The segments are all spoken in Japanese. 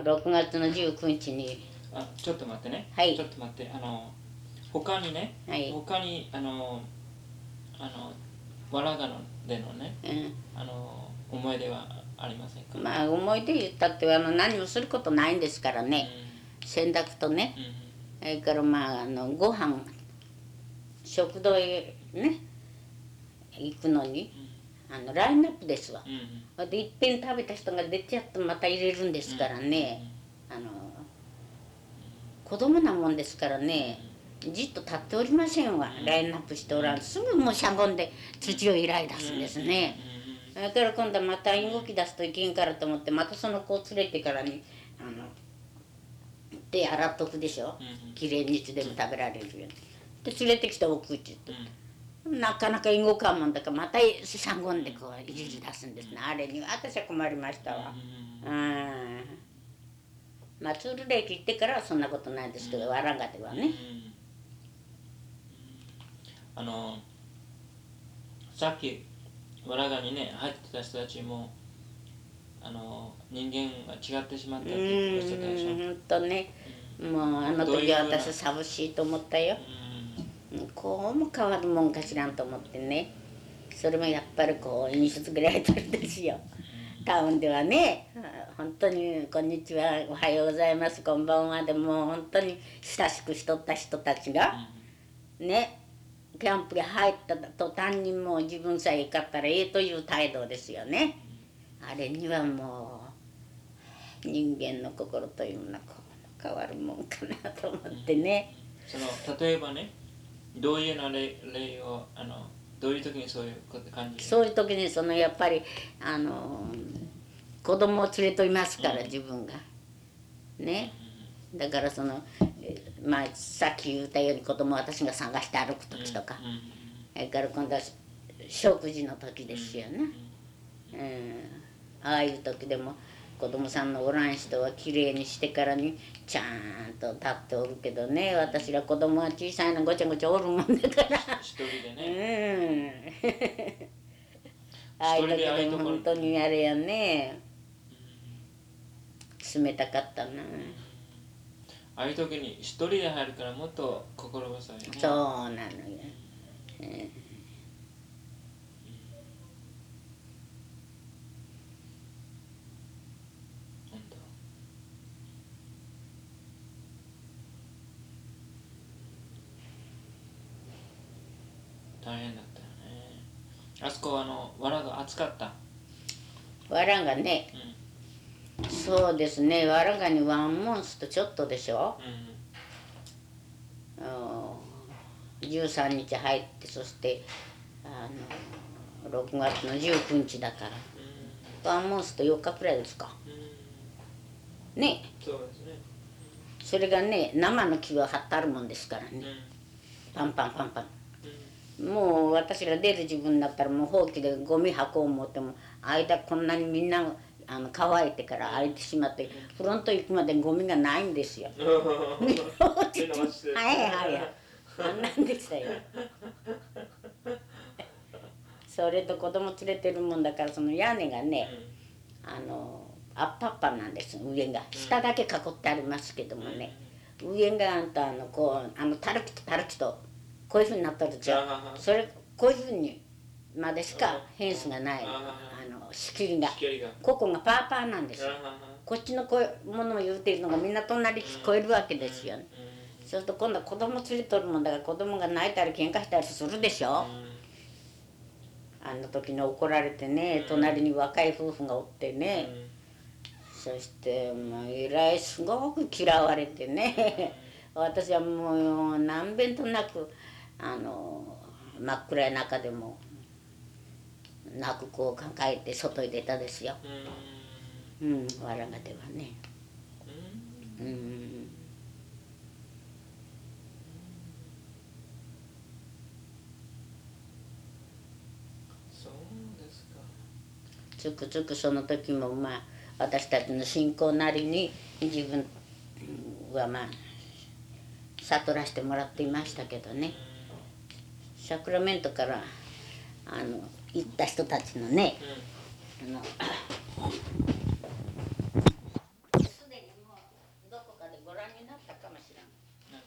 6月の19日に。あちょっと待ってね、はい。ちょっと待って。あの他にね、はい。他にあのあのわらがのでのねうん。あの思い出はありませんか、まあ思い出言ったってあの何もすることないんですからね。洗濯とね。うん。うんそれからまああのご飯食堂へね行くのにあのラインナップですわ。うんうん。でいっぺん食べた人が出ちゃってまた入れるんですからね、あの子供なもんですからね。じっと立っておりませんわ。ラインナップしておらん。すぐもうしゃがんで土を依頼出すんですね、だから今度はまた動き出すといけんからと思ってまたその子を連れてからにあの手洗っとくでしょ。うんうん。きれいにいつでも食べられるように。で連れてきておくって言っなかなか動かんもんだからまたしゃがんでこういじり出すんですね。あれに私は困りましたわ。うん。まあツール行ってからはそんなことないですけどわらがではね。うん。あのさっきわらがにね入ってた人たちもあの人間が違ってしまったって言ってたでしょうんほんとね。もうあの時は私寂しいと思ったよ。うんこうも変わるもんかしらんと思ってね。それもやっぱりこう印象づけられてるんですよ。タウンではね。あ本当に「こんにちはおはようございます。こんばんは」でもう本当に親しくしとった人たちがね。キャンプに入った途端にもう自分さえ勝ったらええという態度ですよね。あれにはもう人間の心というのはこう変わるもんかなと思ってね。その例えばねどういうような例例をあのどういう時にそういう感じ？そういう時にそのやっぱりあの子供を連れといますから自分が。ね？だからそのえまあさっき言ったように子供を私が探して歩く時とか。うんうん。それから今度は食事の時ですよね、うん、ああいう時でも子供さんのおらん人はきれいにしてからにちゃんと立っておるけどね私ら子供は小さいのごちゃごちゃおるもんだから。一人でうね、ん。ああいう時でも本当にあれやね。冷たかったな、ああいう時に一人で入るからもっと心細いよね。そうなのよ、うん大変だったよね。あそこはあの藁が熱かった？わらがねうんそうですね。わらがにワンモンスとちょっとでしょ？うん。うん13日入ってそしてあの6月の19日だから。ワンモンスと4日くらいですか？うん。ね。そうですね。それがね生の木は張ってあるもんですからね。うん。パンパンパンパン。うんもう私が出る自分だったらもうほうきでゴミ箱を持っても間こんなにみんなあの乾いてから開いてしまってフロント行くまでゴミがないんですよ。はいはい。あんなんでしたよ。それと子供連れてるもんだからその屋根がねあのアッパッパなんです上が下だけ囲ってありますけどもね上があんたあのこうあのたるきとたるきとこういうふうになってるじゃそれこういうふうにまでしかフェンスがない。ああの仕切りが。ここがパーパーなんですよ。こっちの声ものを言うてるのがみんな隣聞こえるわけですよ。ねそうすると今度は子供連れとるもんだから子供が泣いたり喧嘩したりするでしょ。あの時に怒られてね隣に若い夫婦がおってね。そしてもうえらいすごく嫌われてね。私はもう何べんとなくあの真っ暗い中でも泣く子を抱えて外へ出たですよ。うん。わらがではね。うん。そうですか。つくつくその時もまあ私たちの信仰なりに自分はまあ悟らせてもらっていましたけどねサクラメントからあの行った人たちのね、うん、あのすでにもうどこかでご覧になったかもしれない、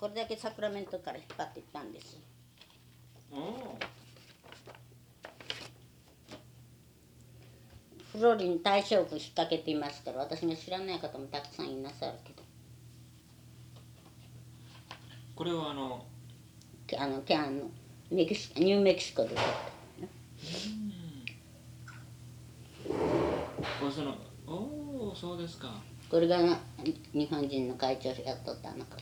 これだけサクラメントから引っ張っていったんです。フローリに大正区引っ掛けていますから私が知らない方もたくさんいなさるけど。これはあのあのキャンのメキシニューメキシコで撮ったそのおおそうですか。これが日本人の会長やっとったのか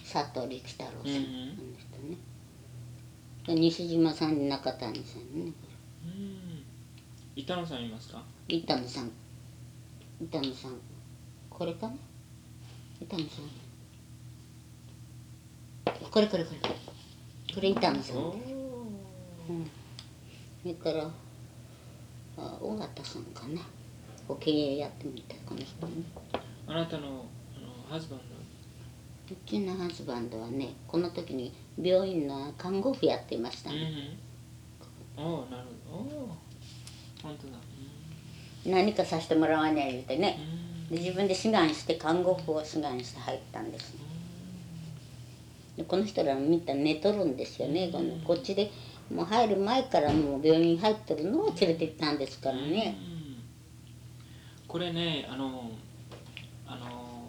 佐藤力太郎さん、うんうん。ね。で西島さん中谷さんね。うん。板野さんいますか？板野さん。板野さん。これかな？板野さん。これこれこれこれ板野さんおおうん。それからあ尾形さんかな。お経営やってみたこの人ねあなたのあのハズバンうちのハズバンドはねこの時に病院の看護婦やっていましたドうんね、おおなるほど。本当だ。何かさせてもらわない言うてうねん。で自分で志願して看護婦を志願して入ったんです。でこの人らみんな寝とるんですよね。このこっちでもう入る前からもう病院入ってるのを連れて行ったんですからね。うん。これねあのあの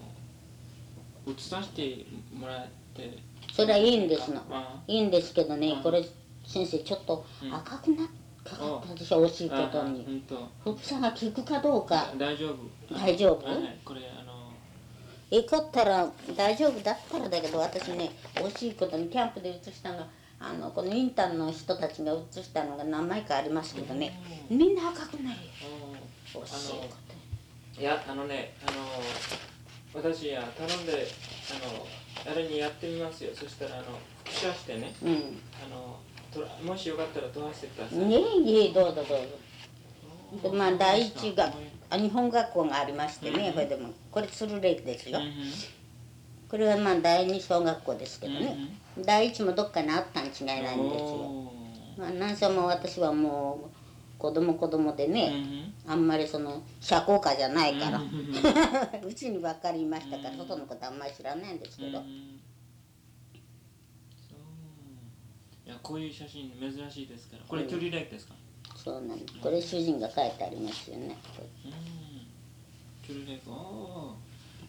映させてもらって。それはいいんですの。あいいんですけどねうん。これ先生ちょっとうん。赤くなかかったでしょ惜しいあことに本当副作が効くかどうか。大丈夫。大丈夫？はい。これあのえかったら大丈夫だったらだけど私ね惜しいことにキャンプで写したのがあのこのインターンの人たちが写したのが何枚かありますけどね。みんな赤くなる。よあ惜しいこいやあのねあの私や頼んであのあれにやってみますよ。そしたらあの複写してね。とうん。あのもしよかったら撮らせてください。ねえいえどうぞどうぞでまあ第一がうんあ日本学校がありましてね、うん。これでもこれ鶴レイクですよ、うんこれはまあ第二小学校ですけどね、第一もどっかにあったに違いないんですよ、おまあ、何せも私はもう子供子供でーね、うんあんまりその社交家じゃないから、う ちにばっかりいましたから、うん外のことあんまり知らないんですけど、いやこういう写真珍しいですから。これトゥリレイクですか？そうなんこれ主人が書いてありますよね。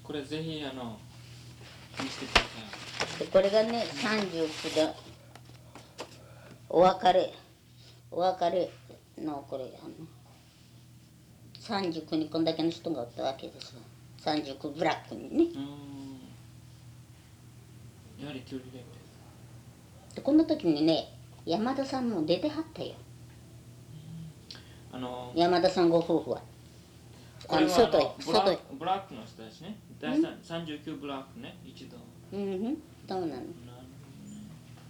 これぜひあの見せてください。でこれがね39でお別れ。お別れのこれあの39にこんだけの人がおったわけですわ39ブラックにね。うん。やはりトゥリレイクです。でこの時にね山田さんも出てはったよあの山田さんご夫婦は？あの外へ外。へブラックの人ですね。第三39ブラックね。一度。うんうん。そうなの？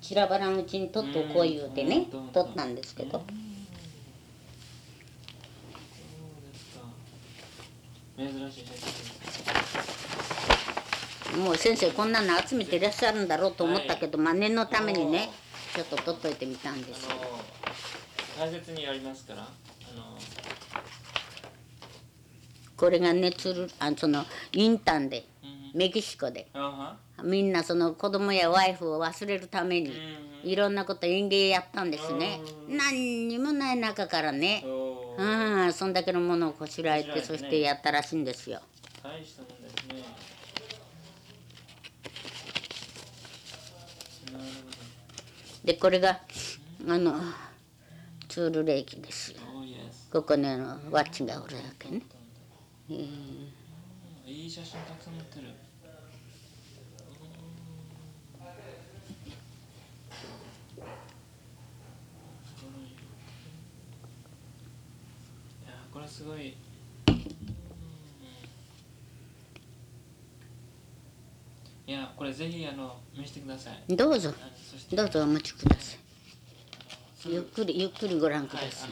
散らばらんうちに取っておこう言うてね。うん取ったんですけど。珍しいもう先生こんなの集めていらっしゃるんだろうと思ったけど、まあ念のためにねちょっと取っといてみたんです大切にやりますからこれがねつるあそのインターンでうん。メキシコで。みんなその子供やワイフを忘れるためにうん。いろんなこと園芸やったんですね。うん。何にもない中からねああそんだけのものをこしらえてそしてやったらしいんですよ。大したもんですね。でこれがあのツールレーキですよ。Oh ここにあのワッチがおるわけね、えーいい写真たくさん載ってる。これすごい。いやこれぜひあの見せてください。どうぞ。どうぞお待ちください。ゆっくりゆっくりご覧くだはいさい、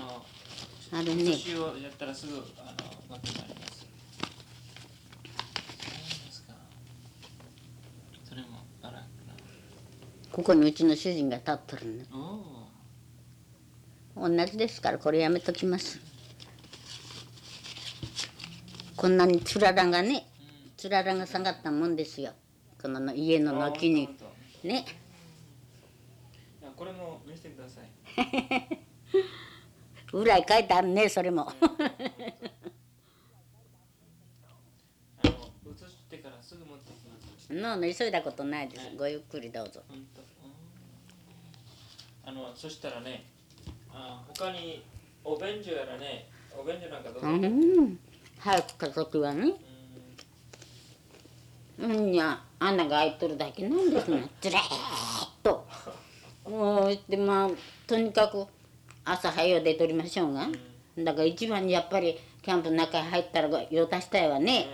あのあれねここにうちの主人が立っとるね同じですからこれやめときます。こんなにつららがねうんつららが下がったもんですよ。この家の軒に。ね。これも見せてください 裏に書いてあるねそれも。あののの急いだことないです。ごゆっくりどうぞ。本当。あのそしたらねあ他にお便所やらねお便所なんかどうぞ、ううん。ん早く家族はね。うん。いや穴が開いとるだけなんですもんずらーっと。もうでまあとにかく朝早う出とりましょうが。だから一番にやっぱりキャンプの中に入ったら用足したいわね。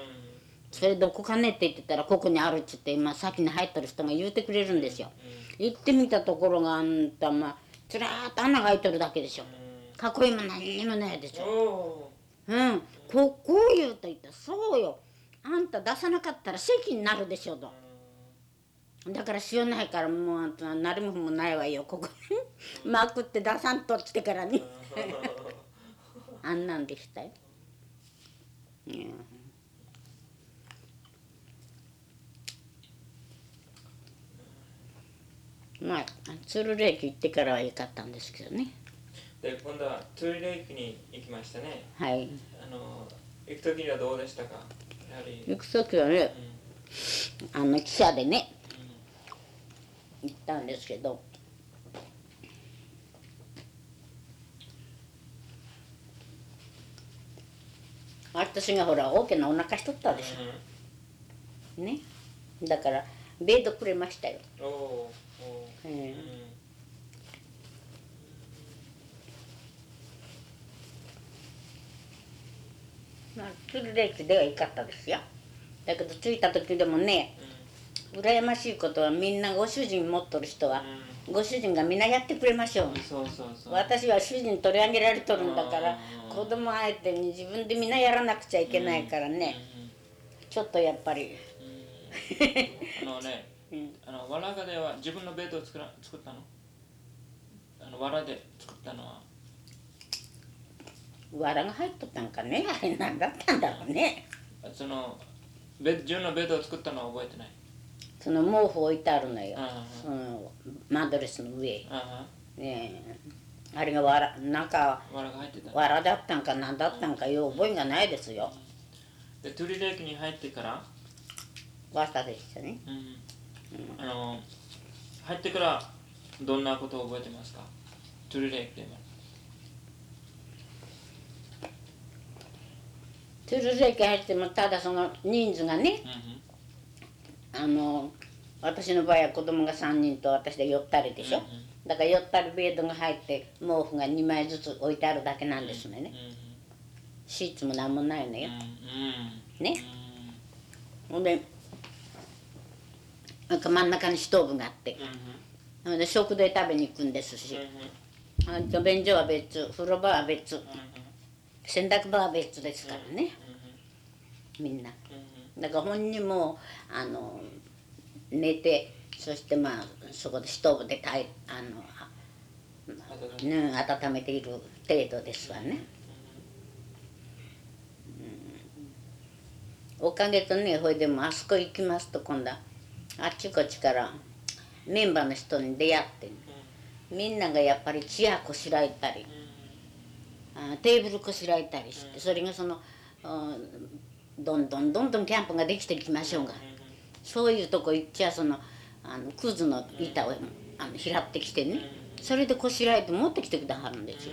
それどこかねって言ってたらここにあるっつって今先に入ってる人が言うてくれるんですよ。行ってみたところがあんたまあずらーっと穴が開いとるだけでしょ。囲いも何にもないでしおょ。おう。ん。ここう言うと言ったらそうよ。あんた出さなかったら席になるでしょとだから塩ないからもうあんたなるもんもないわよここ。に まくって出さんとっつってからに あんなんでしたよ、うんまあ鶴レイク行ってからはよかったんですけどね。で今度はトゥーリレイクに行きましたね。はい。あの行く時にはどうでしたか？やはり、行く時はねうん。あの汽車でねたんですけど。私がほら大きなお腹しとったでしょ。ね。だからベッドくれましたよ、うん、おうんうん。まあ、鶴レイクでは良かったですよ。だけど着いた時でもね羨ましいことはみんなご主人持っとる人はうご主人がみんなやってくれましょう。私は主人取り上げられとるんだからうん。子供相手に自分でみんなやらなくちゃいけないからね。ちょっとやっぱり。あのねうん。あのわらがでは自分のベッドを作ら作ったの？あのわらで作ったのは。藁が入っとったんかね？あれ何だったんだろうね？そのベッ自分のベッドを作ったのは覚えてないその毛布置いてあるのよ。あそのマドレスの上。あねえ。あれがわらなんかあわらが入ってた。藁だったんか何だったんかよう覚えがないですよ。でトゥリレイクに入ってから、綿でしたね。うん。あの入ってからどんなことを覚えてますか？トゥリレイクでも。トゥルレイク入ってもただその人数がね。うんあの私の場合は子供が3人と私で4ったりでしょ、うんうん。だから4ったりベッドが入って毛布が2枚ずつ置いてあるだけなんですね、シーツも何もないのよ、ね？ほんでなんか真ん中にストーブがあってほんで食堂へ食べに行くんですし、あと便所は別風呂場は別洗濯場は別ですからね。みんなだから本人もあの寝てそしてまあそこでストーブでたいあの温めて。いる程度ですわね、うん。おかげとねほいでもあそこ行きますと今度はあっちこっちからメンバーの人に出会ってみんながやっぱりチアこしらえたりあテーブルこしらえたりしてそれがそのうんどんどんどんどんキャンプができてきましょうがそういうとこ行っちゃそのあのクズの板をあの拾ってきてねそれでこしらえて持ってきてくだはるんですよ。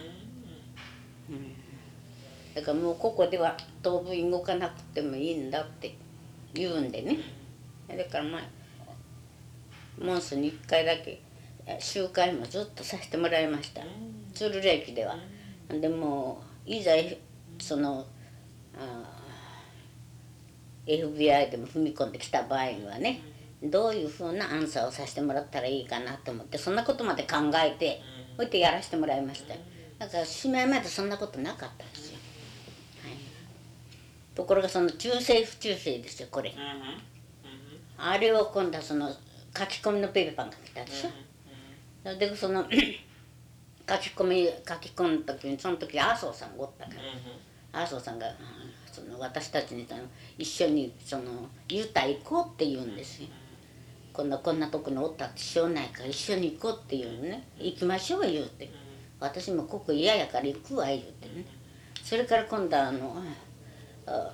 だからもうここでは当分動かなくてもいいんだって言うんでね。だからまあモンスに1回だけ集会もずっとさせてもらいました。鶴レ駅では。でもいざそのあ FBI でも踏み込んできた場合にはねどういうふうなアンサーをさせてもらったらいいかなと思ってそんなことまで考えてこうやってやらせてもらいました。だからしまいまでそんなことなかったんですよ、はい、ところがその中世不中世ですよこれ。あれを今度はその書き込みのペーパーが来たでしょ。でその 書き込み書き込んだ時にその時麻生さんがおったから。麻生さんがの私たちに一緒にそのユタ行こうって言うんですよ。こんなこんなとこにおったってしょうないから一緒に行こうっていうのね。行きましょう言うて。私もここ嫌やから行くわ言うてね。それから今度はあのあ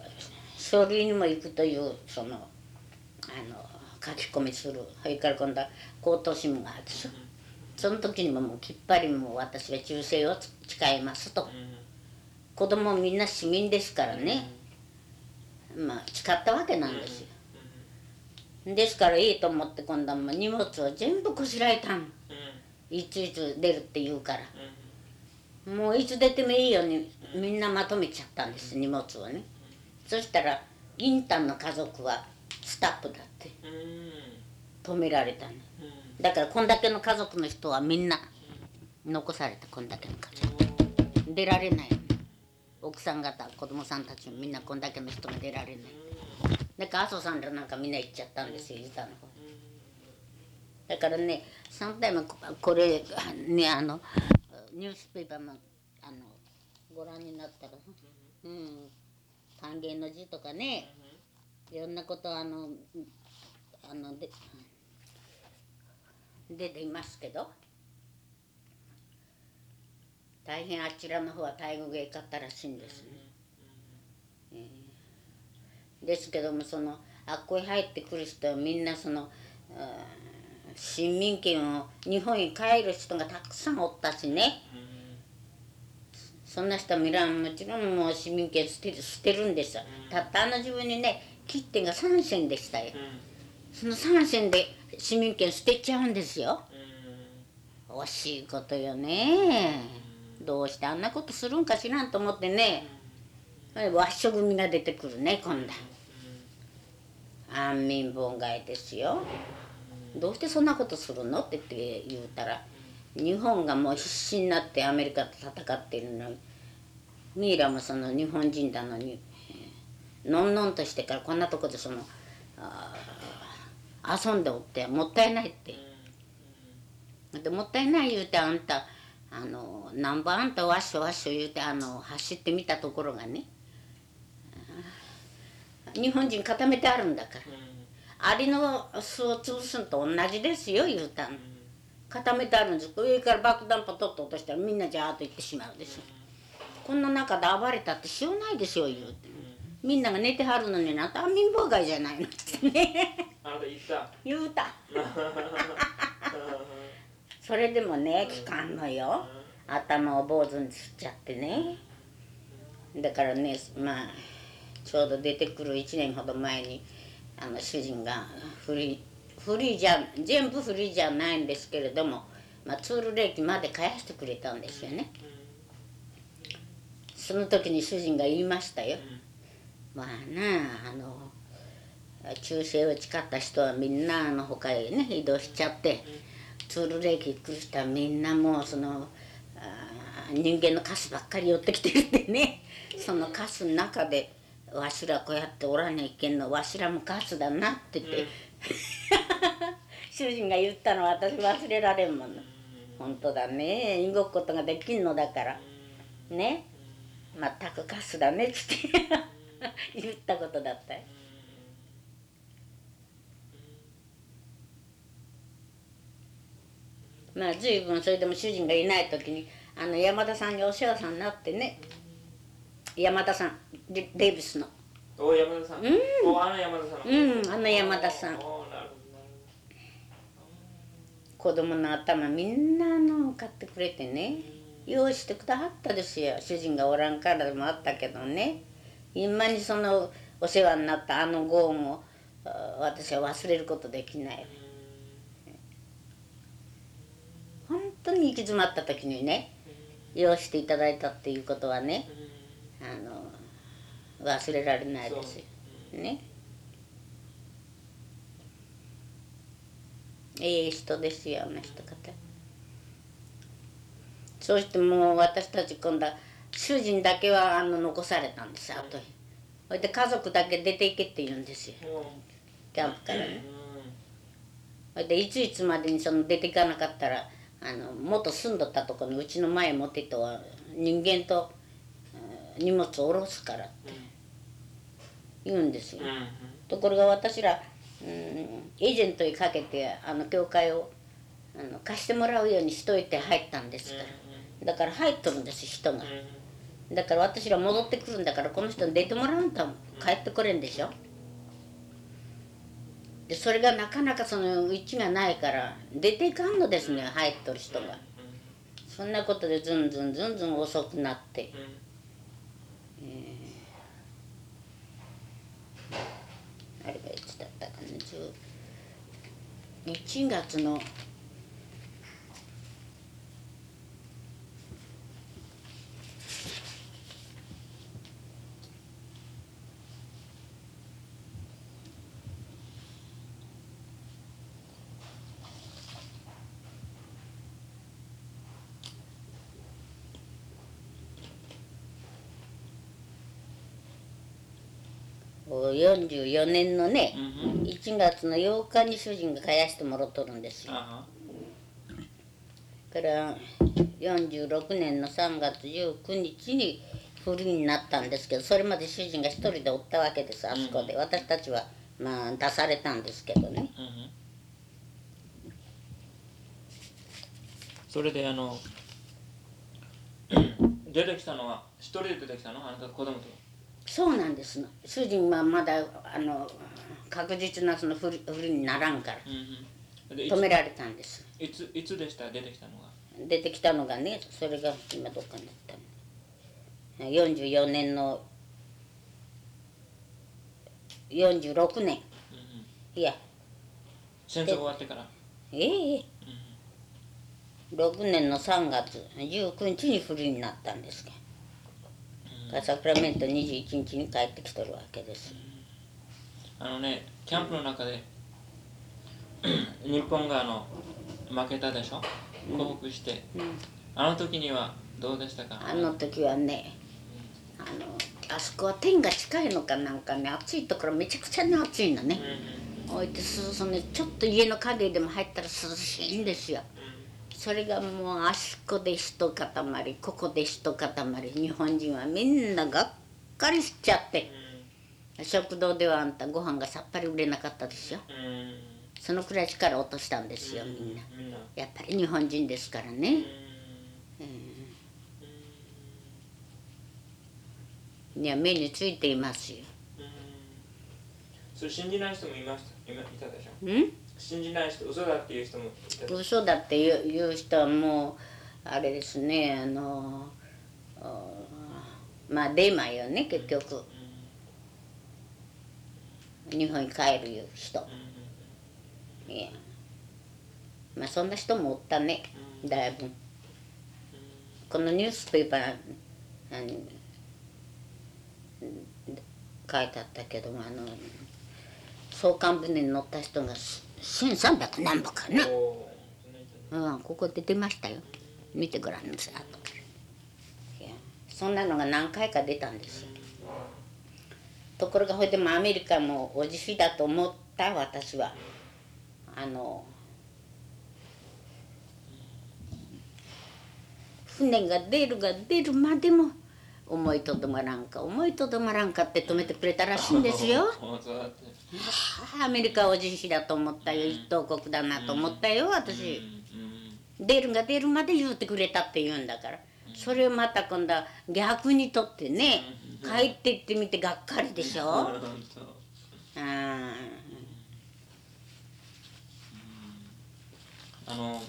書類にも行くというそのあの書き込みする。それから今度は口頭新聞があるでしょ。その時にももうきっぱりもう私は忠誠を誓いますと。子供みんな市民ですからねまあ誓ったわけなんですよ。ですからいいと思って今度は荷物を全部こしらえたん。いついつ出るって言うから。もういつ出てもいいようにみんなまとめちゃったんです荷物をね。そしたらインターンの家族はスタッフだって止められたねだからこんだけの家族の人はみんな残されたこんだけの家族。出られない奥さん方子供さんたちもみんなこんだけの人が出られない。だから麻生さんらなんかみんな行っちゃったんですよユタの方だからね3回もこれねあのニュースペーパーもあのご覧になったらうん歓迎の字とかねいろんなことあのあので出ていますけど。大変あちらの方は待遇が良かったらしいんですね。えー。ですけどもそのあっこへ入ってくる人はみんなその、市民権を日本に帰る人がたくさんおったしね。そんな人はみらんもちろんもう市民権捨てる捨てるんですよ。たったあの自分にね切手が3銭でしたよ。その3銭で市民権捨てちゃうんですよ。惜しいことよねどうしてあんなことするんかしらんと思ってね。和食組が出てくるね今度。安民妨害ですよ。どうしてそんなことするのって言って言うたら日本がもう必死になってアメリカと戦っているのにミイラもその日本人なのにのんのんとしてからこんなとこでその遊んでおってもったいないって。でもったいない言うてあんたあのなんぼあんたわっしょわっしょ言うてあの走ってみたところがね日本人固めてあるんだから、アリの巣を潰すのと同じですよ言うたの固めてあるんです。上から爆弾ポトッと落としたらみんなジャーッと行ってしまうでしょ。こんな中で暴れたってしようないですよ言うて。みんなが寝てはるのになんて安民妨害じゃないのってね。あなた言った。言うた それでもね聞かんのよ。頭を坊主にすっちゃってね。だからねまあちょうど出てくる1年ほど前にあの主人がフリフリーじゃ全部フリーじゃないんですけれども、まあ、ツールレーキまで返してくれたんですよね。その時に主人が言いましたよ。まあなああの忠誠を誓った人はみんなあの他へね移動しちゃってツールレーキ来る人はみんなもうそのあ人間のカスばっかり寄ってきてるってね。そのカスの中でわしらこうやっておらにゃいけんのわしらもカスだなって言って、主人が言ったのは私忘れられんもの本当だね。動くことができんのだから。ね。全くカスだねっつって。言ったことだったよまあ随分それでも主人がいない時にあの山田さんにお世話さんになってね。山田さん。デデイビスの。お山田さん、うん。おあの山田さんうんあの山田さん。子供の頭みんなあの買ってくれてね。用意してくだはったですよ。主人がおらんからでもあったけどね。今にそのお世話になったあのご恩をあ私は忘れることできない当に行き詰まった時にね用意していただいたっていうことはねあの忘れられないですよね。ええ人ですよあの人方そしてもう私たち今度は主人だけはあの残されたんです後に。それで家族だけ出ていけって言うんですよ。キャンプからね。うそれでいついつまでにその出ていかなかったらあの元住んどったところにうちの前持っていと人間とうん荷物を下ろすからって言うんですよ。ところが私らうん、エージェントにかけてあの教会をあの貸してもらうようにしといて入ったんですから。だから入っとるんです人が。だから私ら戻ってくるんだからこの人に出てもらうんと帰ってこれんでしょでそれがなかなかそのうちがないから出ていかんのですね入っとる人が。そんなことでずんずんずんずん遅くなって。えあれがいつだったかな11月の44年のねうん1月の8日に主人が返してもらっとるんですよ。あから46年の3月19日に不倫になったんですけどそれまで主人が一人でおったわけですあそこで、私たちはまあ出されたんですけどね。うん。それであの 出てきたのは一人で出てきたの？あなた子供と？そうなんですの。主人はまだあの確実なその不倫不倫にならんから。うんうん。止められたんです。いついつでした？出てきたのが。出てきたのがねそれが今どっかにあったの。44年の46年。うんうん。いや。戦争終わってから。ええ6年の3月19日に不倫になったんですが、サクラメント21日に帰ってきとるわけです。あのねキャンプの中で日本があの負けたでしょ？降伏して、あの時にはどうでしたか？あの時はねあのあそこは天が近いのかなんかね暑いところめちゃくちゃに暑いのね。うん置いてそそのちょっと家の影でも入ったら涼しいんですよそれがもうあそこで一塊ここで一塊日本人はみんながっかりしちゃって食堂ではあんたご飯がさっぱり売れなかったでしょ？うん。うんそのくらい力落としたんですよみんな。みんな。やっぱり日本人ですからね。いや目についていますよ。それ信じない人もいましたいたでしょ？ん？信じない人嘘だっていう人も嘘だって言う言う人はもうあれですねあのまあデマよね結局。日本に帰るいう人。いや。まあそんな人もおったねだいぶ。このニュースペーパーあの書いてあったけどあの送還船に乗った人が1300何歩かな、うん、ここで出ましたよ。見てごらんなさい。そんなのが何回か出たんですよ。ところがほいでもアメリカもおじしだと思った私は。あの船が出るが出るまでも思いとどまらんか思いとどまらんかって止めてくれたらしいんですよ。アメリカはおじしだと思ったよ一等国だなと思ったよ私。うん出るが出るまで言うてくれたって言うんだから。それをまた今度は逆にとってね帰って行ってみてがっかりでしょ。うん。ああの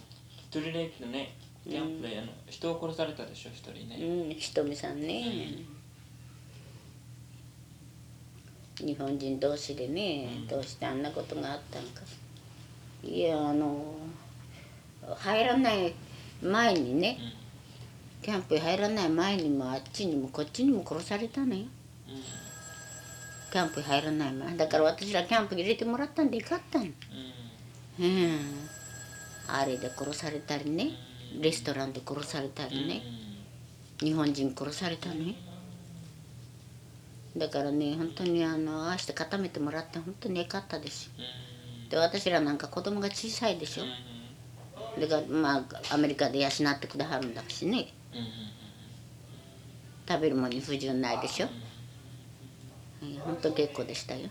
トゥリレイねキャンプであの人を殺されたでしょ一人ね。うんひとみさんね。日本人同士でねどうしてあんなことがあったんか。いやあの入らない前にねキャンプに入らない前にもあっちにもこっちにも殺されたのよ。キャンプに入らない前。だから私らキャンプに入れてもらったんでよかったの。うん。うん。あれで殺されたりねレストランで殺されたりね。日本人殺されたね。だからね本当にあのああして固めてもらって本当によかったですよ。で私らなんか子供が小さいでしょ。だからまあアメリカで養ってくだはるんだしね。食べるものに不自由ないでしょ、うん、本当結構でしたよ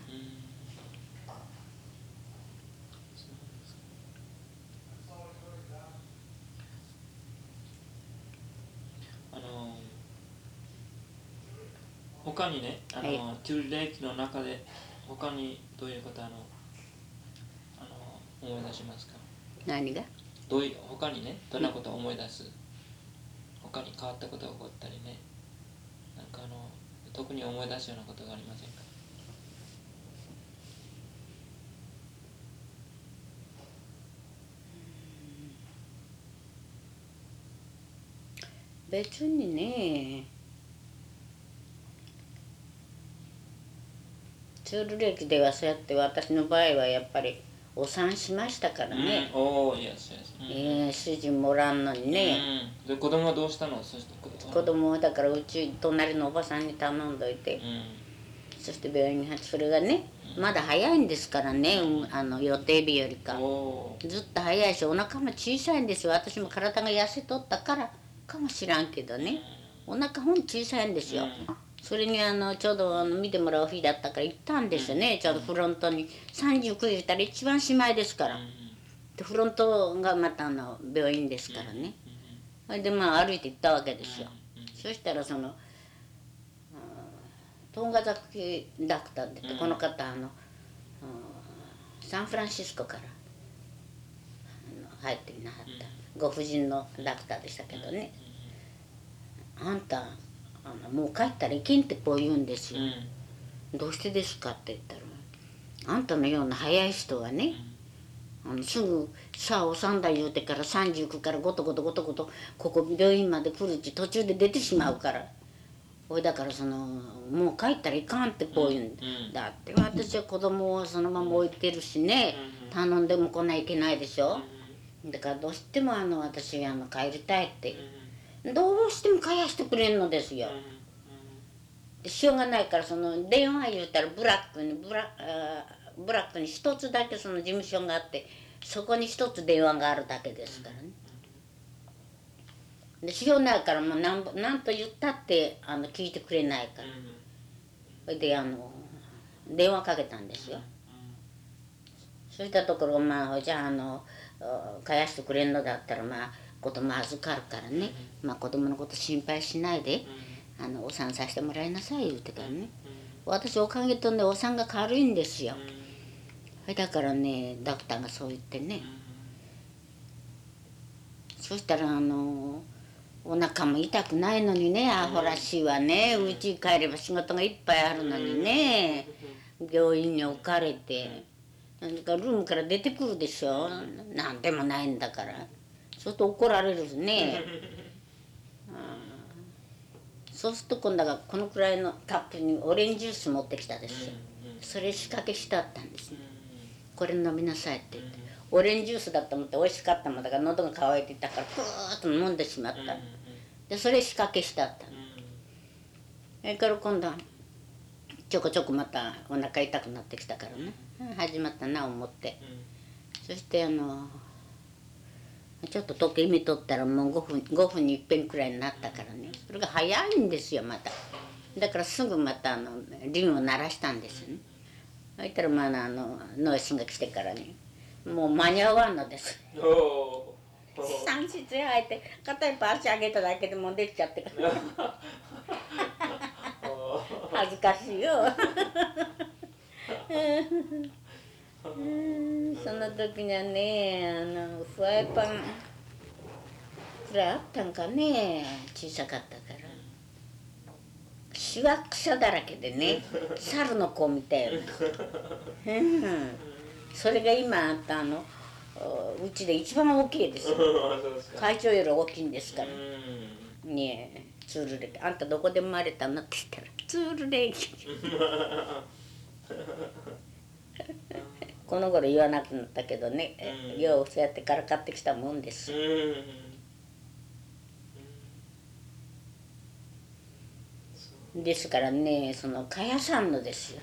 他にねあの、はい。トゥルレイキの中で他にどういうことあのあの思い出しますか？何が？どういう他にねどんなことを思い出す、他に変わったことが起こったりね。なんかあの特に思い出すようなことがありませんか？別にねツール歴ではそうやって私の場合はやっぱりお産しましたからね、うん、おお、イエス、イエス。うん。えー主人もらんのにね、うん、で子供はどうしたの？そして子供は。だからうち隣のおばさんに頼んどいて、うん。そして病院に入ってそれがねまだ早いんですからね、うんあの予定日よりか。ずっと早いしお腹も小さいんですよ。私も体が痩せとったからかもしらんけどね。お腹ほん小さいんですよ、それにあのちょうどあの見てもらう日だったから行ったんですよね、ちょうどフロントに。39言ったら一番しまいですから、でフロントがまたあの病院ですからね、それでまあ歩いて行ったわけですよ、そしたらそのトンガ崎ダクターって言って、この方あの、うんサンフランシスコから入ってきなはった、ご婦人のダクターでしたけどね、あんたあのもう帰ったらいけんってこう言うんですよ、どうしてですかって言ったらあんたのような早い人はね、あのすぐさあおさんだ言うてから39からごとごとごとごとここ病院まで来るうち途中で出てしまうから。おいだからそのもう帰ったらいかんってこう言うんだ。って私は子供をそのまま置いてるしね頼んでも来ないといけないでしょ。だからどうしてもあの私あの帰りたいってどうしても返してくれんのですよ。でしょうがないからその電話言うたらブラックにブラブラックに一つだけその事務所があってそこに一つ電話があるだけですからね。でしようがないからもうなんぼなんと言ったってあの聞いてくれないから。それであの電話かけたんですよ。そうしたところまあじゃああのあ返してくれんのだったらまあ子供預かるからね、まあ、子供のこと心配しないで、あのお産させてもらいなさい言うてからね、私おかげとねお産が軽いんですよ、だからねドクターがそう言ってね、そしたらあのお腹も痛くないのにねアホらしいわね。うち帰れば仕事がいっぱいあるのにね。病院に置かれて。なんかルームから出てくるでしょ。なんでもないんだからそうすると怒られるしね。うん。そうすると今度はこのくらいのカップにオレンジジュース持ってきたですよそれ仕掛けしてあったんですね。これ飲みなさいって言って。オレンジジュースだと思って美味しかったもんだから喉が渇いてたからプーッと飲んでしまった。でそれ仕掛けしてあったの。それから今度はちょこちょこまたお腹痛くなってきたからね。うん。始まったな思って。そしてあのちょっと時計見とったらもう5分 ,5 分に一遍くらいになったからね。それが早いんですよまた。だからすぐまたあのリンを鳴らしたんですよね。そしたらまああのノイスが来てからね。もう間に合わんのです。三室へ入って片一方足上げただけでもうできちゃって。から恥ずかしいよ うんその時にはねあのフライパンくらいあったんかね小さかったから。しわくさだらけでね猿の子みたいな、うん、それが今あったあのうちで一番大きいですよ。会長より大きいんですから。うん。ねえツールレイあんたどこで生まれたのって言ったらツールレイ この頃言わなくなったけどね、うん。ようそうやってから買ってきたもんです、うん。ですからねそのかやさんのですよ。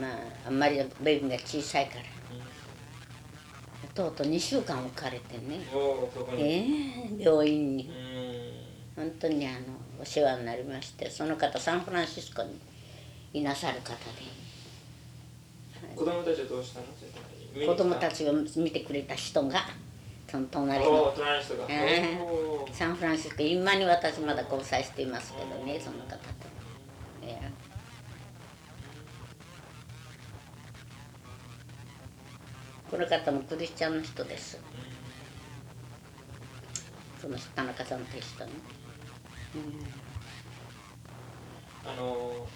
まああんまりベビーが小さいから。とうとう2週間置かれてね。ええ病院に。うん。本当にあのお世話になりましてその方サンフランシスコにいなさる方で子供たちはどうしたの？子供たちを見てくれた人がその隣おの。お隣の人が、えおー。サンフランシスコ今に私まだ交際していますけどねその方と、ええ。この方もクリスチャンの人です。その田中さんという人ね、あの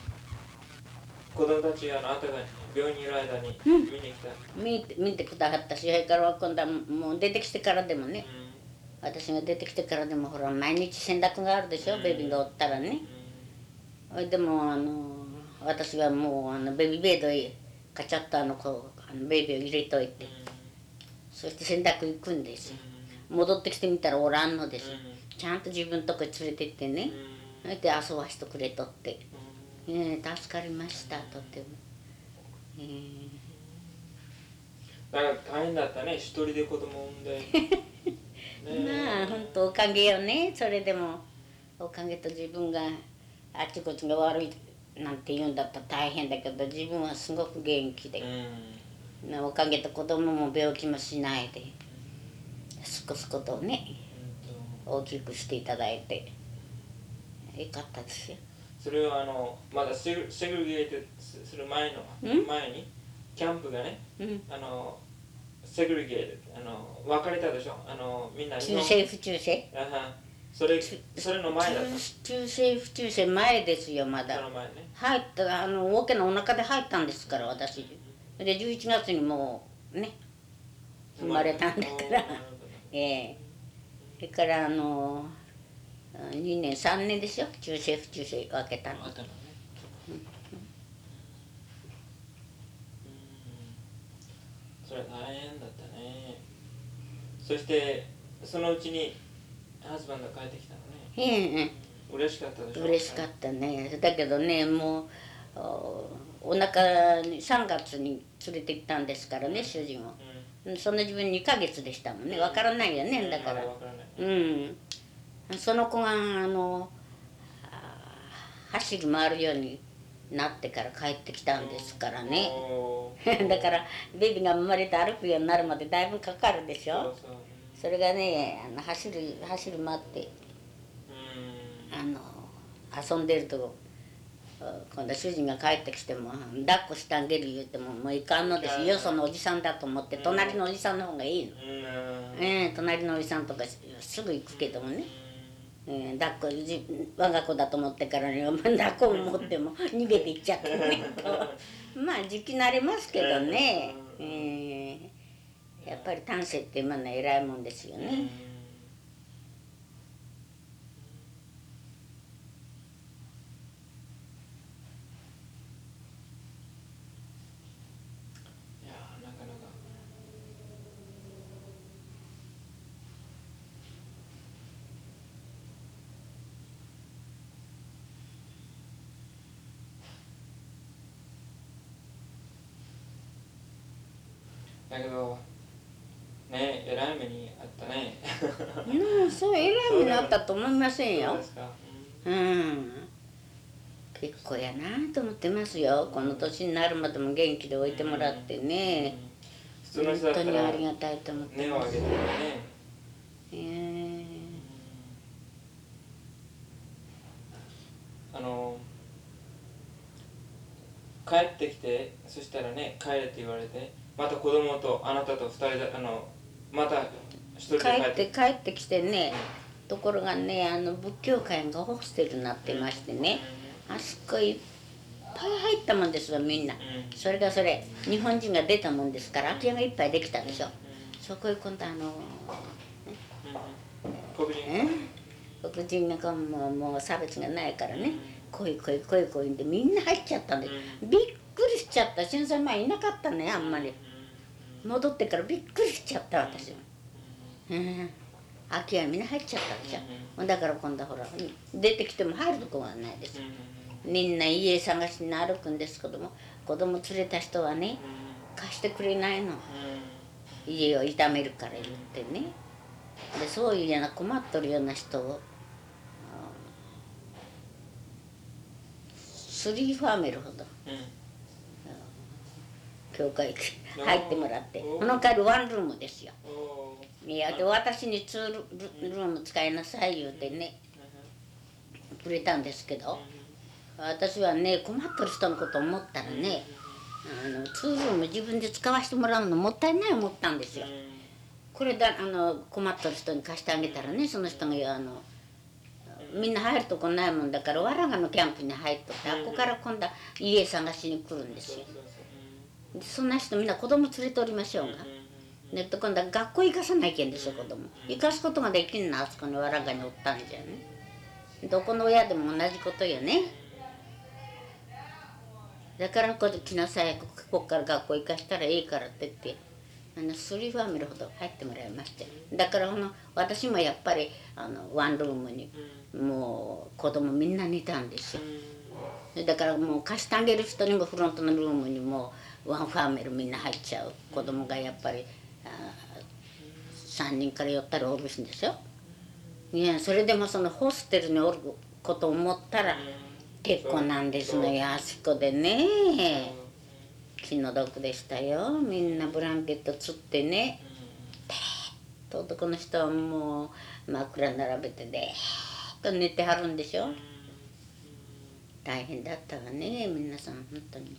子供たちあのあなたが病院にいる間に見に来た、うん、見て見てくださったしそれから今度はもう出てきてからでもね。私が出てきてからでもほら毎日洗濯があるでしょ、うん。ベビーがおったらね。ほいでもあの私はもうあのベビーベッドへカチャッとあのこうあのベビーを入れといてそして洗濯行くんですよ。戻ってきてみたらおらんのですよ。ちゃんと自分のとこへ連れて行ってね。それで遊ばしてくれとって、ええ助かりましたとても、ええだから大変だったね一人で子供産んで。ねまあ本当おかげよね。それでもおかげと自分があっちこっちが悪いなんて言うんだったら大変だけど自分はすごく元気で。う、ん。なおかげと子供も病気もしないですこすことね大きくしていただいて。よかったですよそれはあのまだセグセグリゲートする前のうん？前にキャンプがねうん。あのセグリゲートあの別れたでしょ？あのみんな中性不中性あはそれそれの前だった。中中性不中性前ですよまそだの前ね。入ったあの大きなお腹で入ったんですから私。で11月にもうね生まれた。んだから。ええ。それからあの2年3年ですよ。中性不中性分けたの。それ大変だったね。そしてそのうちにハズバンド帰ってきたのね。ええ嬉しかったでしょ。嬉しかったね。だけどねもうおお腹に3月に連れて行ったんですからね主人をうん。その自分2ヶ月でしたもんね。分からないよねだから。まわからうんその子があのあ走り回るようになってから帰ってきたんですからね。だからベビーが生まれて歩くようになるまでだいぶかかるでしょ。それがねあの走る走り回ってうん。あの遊んでるとあ今度主人が帰ってきても「抱っこしてあげる」言ってももういかんのですよ。そのおじさんだと思って隣のおじさんの方がいいの。うん。ええ隣のおじさんとかすぐ行くけどもね、ええ抱っこじ我が子だと思ってからね抱っこを持っても逃げていっちゃってね。まあ時期慣れますけどね、ええやっぱり丹精って今の偉いもんですようん。ね。いやーなかなかだけどねえらい目にあったねうん、そう偉い目になったと思いませんよそうん。結構やなと思ってますよ。この年になるまでも元気で置いてもらってね。普通の人だ本当にありがたいと思ってます。ねええあの帰ってきてそしたらね帰れって言われてまた子供とあなたと二人であのまた一人で帰って。て帰ってきてねところがねあの仏教会がホステルになってましてねあそこいっぱい入ったもんですよみんな。うん。それがそれ日本人が出たもんですから空き家がいっぱいできたでしょ。そこへ今度あのうん。黒人え黒人がこうもうもう差別がないからね。来い来い来い来いんでみんな入っちゃったんで。びっくりしちゃった。震災前いなかったねあんまり戻ってからびっくりしちゃった私うん。空き家みんな入っちゃったでしょ。だから今度はほら出てきても入るとこがないです。みんな家探しに歩くんですけども子供連れた人はね貸してくれないの。家を痛めるから言ってね。でそういうような困っとるような人をあスリーファーメルほど教会入ってもらって。この代わりワンルームですよ。いやで私にツールルーム使いなさい言うてね。くれたんですけど。私はね困ってる人のこと思ったらねあのツールーム自分で使わせてもらうのもったいない思ったんですよ。これだあの困ってる人に貸してあげたらねその人があのみんな入るとこないもんだからわらがのキャンプに入っとってあっこから今度は家探しに来るんですよ。でそんな人みんな子供連れておりましょうが。で今度は学校行かさないけんですよ子供。行かすことができんのあそこにわらがにおったんじゃね。どこの親でも同じことよね。だからこう来なさいここから学校行かしたらいいからって言ってあのスリーファミリーほど入ってもらいまして。だからあの私もやっぱりあのワンルームにもう子供みんな寝たんですよ。だからもう貸してあげる人にもフロントのルームにもワンファミリーみんな入っちゃう。子供がやっぱりあ3人から寄ったらおるしんですよ。いやそれでもそのホステルにおることを思ったら結構なんですのよあそこでね。気の毒でしたよ。みんなブランケットつってね。と男の人はもう枕並べてでーっと寝てはるんでしょ。大変だったわね。皆さん本当に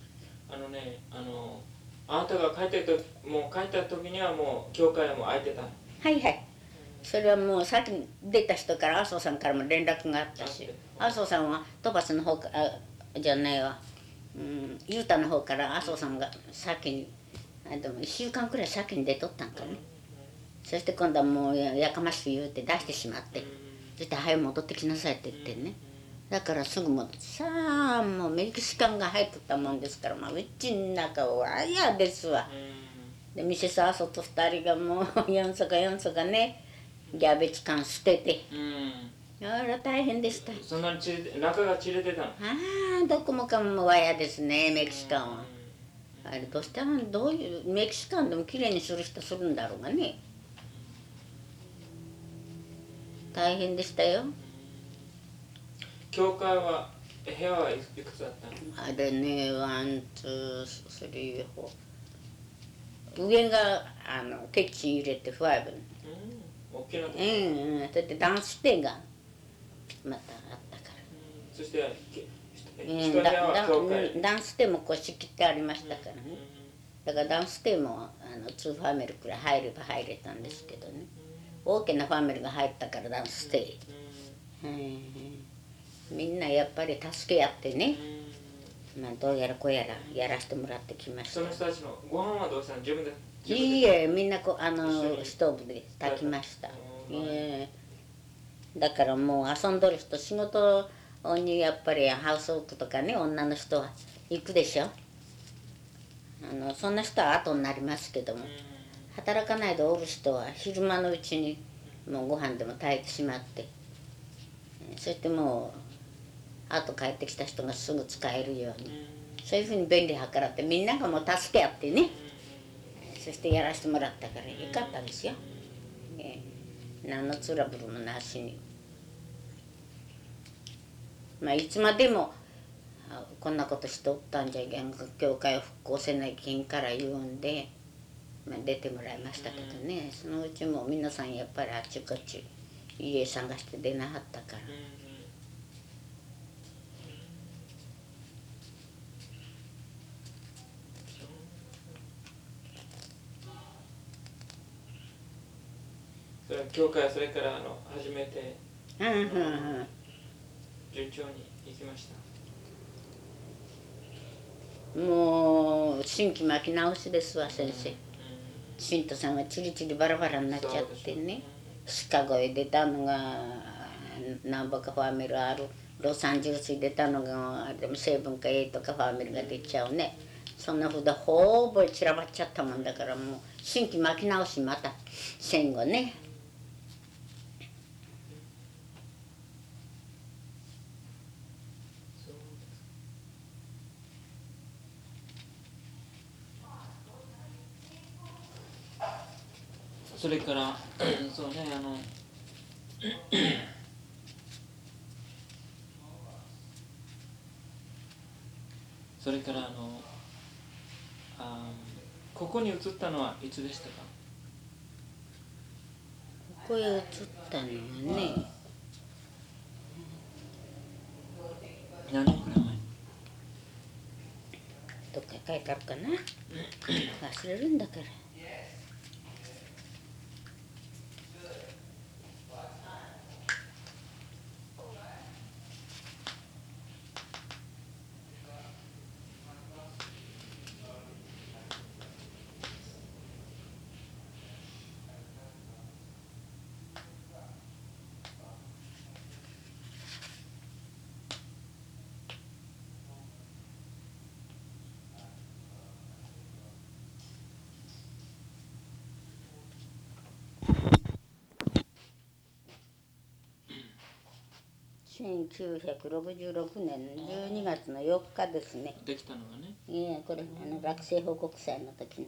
あのねあのあなたが帰ってともう帰った時にはもう教会はもう開いてた。はいはい。それはもうさっき出た人から麻生さんからも連絡があったし。麻生さんはトバスの方からあじゃないわ。うん雄太の方から麻生さんが先にあでも1週間くらい先に出とったんかねそして今度はもうややかましく言うて出してしまって。そして「早く戻ってきなさい」って言ってねだからすぐ戻ってさあもうメキシカンが入っとったもんですから、まあ、うちの中は嫌ですわ。でミセス・アソと2人がもう四足か四足かねギャベツ缶捨てて。うん。あら大変でした。そんなに散れて中が散れてたの？ああどこもかもわやですねメキシカンは。あれどうしてどういうメキシカンでもきれいにする人するんだろうがね。大変でしたよ教会は部屋はいくつあったの？あれね one two three four。上があのキッチン入れて five。うん。大きなとこ。うん。うんそれで downstairs がまたあったから。そしてきうん。一部屋は教会。ダダンステもこう仕切ってありましたからね。だからダンステもあの2ファミリーくらい入れば入れたんですけどね。大きなファミリーが入ったからダンステ、うん、みんなやっぱり助け合ってね、まあ、どうやらこうやらやらせてもらってきました。その人たちのご飯はどうしたの？自分で？いいえみんなこうあのストーブで炊きました。うんいえ。だからもう遊んどる人仕事にやっぱりハウスオークとかね女の人は行くでしょ。あのそんな人は後になりますけども。働かないでおる人は昼間のうちにもうご飯でも炊いてしまって。えそしてもう後帰ってきた人がすぐ使えるように。そういうふうに便利計らってみんながもう助け合ってね。そしてやらせてもらったからよかったですよ、ええ。何のトラブルもなしに。まあいつまでもこんなことしておったんじゃいけん教会を復興せないけんから言うんで、まあ、出てもらいましたけどね。そのうちも皆さんやっぱりあっちこっち家探して出なはったから。それは教会はそれからあの初めてうん順調に行きました。もう新規巻き直しですわ先生。信徒さんがチリチリバラバラになっちゃってね。シカゴへ出たのが何ぼかファミリーある。ロサンゼルスに出たのがでもセブンかエイトかファミリーが出ちゃうね。そんなふうでほぼ散らばっちゃったもんだからもう新規巻き直しまた戦後ねそれからそうねあのそれからあのあここに移ったのはいつでしたか？ここへ移ったのはね何年くらい前？どっか書いてあるかな？忘れるんだから1966年12月の4日ですね。できたのがね。いやこれあの学生報告祭の時の。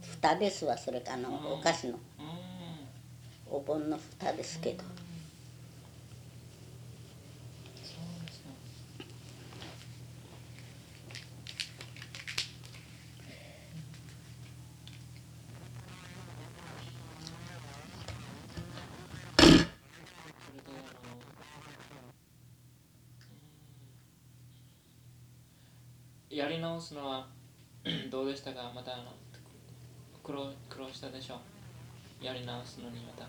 蓋ですわそれかあのお菓子の。うん。お盆の蓋ですけどそうですかそれであのうんやり直すのは どうでしたか？またあの苦労苦労したでしょう？やり直すのにまた。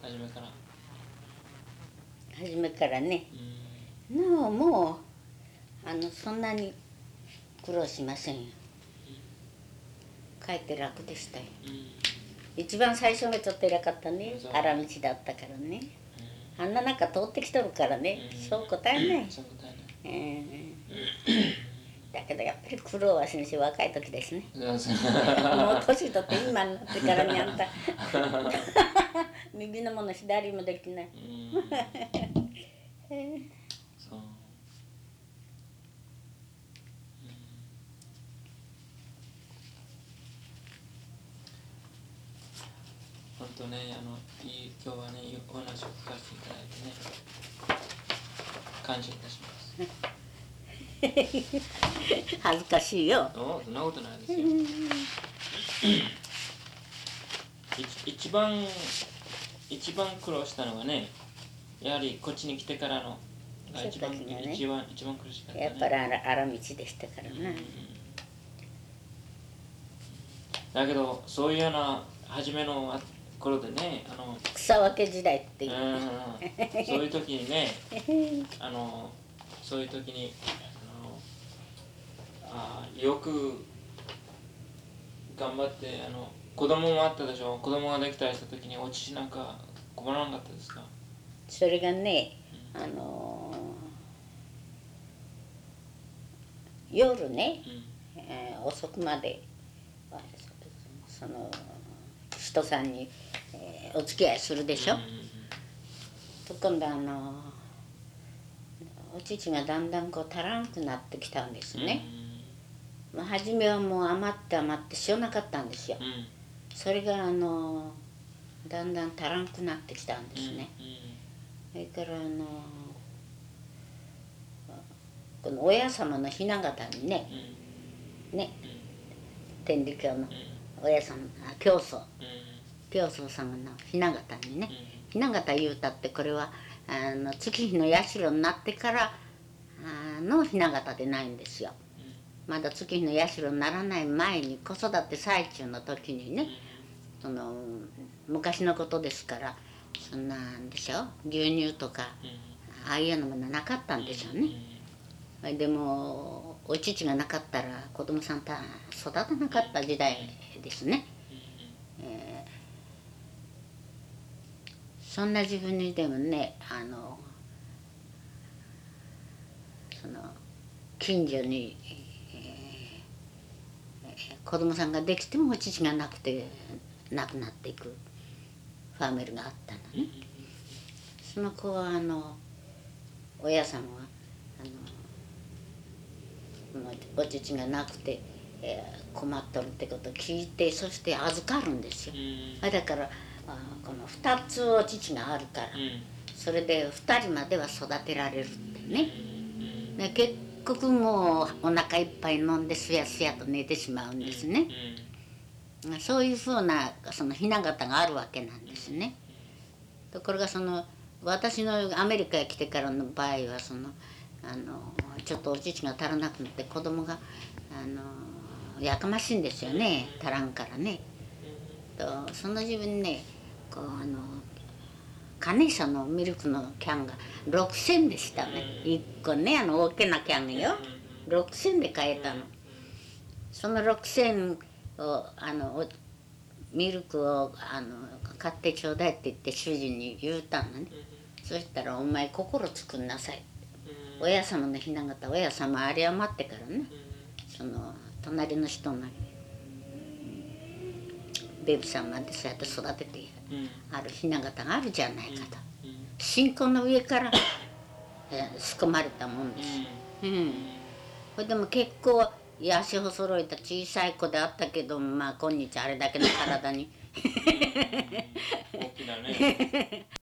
初めから。初めからね。うん。もうあのそんなに苦労しませんよ。帰って楽でしたよ。うん。一番最初がちょっと偉かったね。荒道だったからね。あんな中通ってきとるからね。うん。そう答えない、そう答ええーだけどやっぱり苦労は先生若い時ですね。もう年取って今になってからにあんた。右のもの左もできない。本当ねあのいい今日はねお話を聞かせていただいてね感謝いたします 恥ずかしいよ。おそんなことないですよ。一一番一番苦労したのがねやはりこっちに来てからのが一番、ね。一番一番苦しかったね。やっぱり荒荒道でしたからな。だけどそういうような初めの頃でねあの草分け時代っていう。うん。そういう時にねあのそういう時にあよく頑張ってあの子供もあったでしょ。子供ができたりした時にお乳なんか困らなかったですか？それがねあのー夜ね、うん。えー遅くまであその人さんに、えーお付き合いするでしょ、うんと今度あのお乳がだんだんこう足らんくなってきたんですね、まあ、初めはもう余って余ってしょうなかったんですよ。うん。うんそれがあのだんだん足らんくなってきたんですね、それからあのこの親様の雛形にねうん。ね天理教のうん。親様あ教祖。うん。教祖様の雛形にね。うん。雛形言うたってこれはあの月日の社になってからあの雛形でないんですよまだ月日の社にならない前に子育て最中の時にねその昔のことですからそんなんでしょ？牛乳とかああいうようなものなかったんでしょうね。でもお乳がなかったら子供さんた育たなかった時代ですね、えーそんな自分にでもねあのその近所に、子供さんができてもお乳がなくて亡くなっていくファミリーがあったのね。その子はあの親さんはあのお乳がなくて、えー困っとるってことを聞いてそして預かるんですよ。あだからあこの2つお乳があるからそれで2人までは育てられるってね。ね結局もうお腹いっぱい飲んですやすやと寝てしまうんですね、そういうふうなその雛形があるわけなんですね。ところがその私のアメリカへ来てからの場合はそのあのちょっとお乳が足らなくなって子供があのやかましいんですよね。足らんからね。とその自分ねこうあのカネーショのミルクのキャンが6,000でしたね1個ねあの大きなキャンよ。6,000で買えたの。その6,000をあのミルクをあの買ってちょうだいって言って主人に言うたのね。そしたら「お前心作んなさい」親様の雛形親様あれは待ってからね。その隣の人のベビーさんまでそうやって育てて。ある雛形があるじゃないかと。信仰の上から、えー、すくまれたもんです。うん。これでも結構足を揃えた小さい子であったけどまあ今日あれだけの体に。大きなね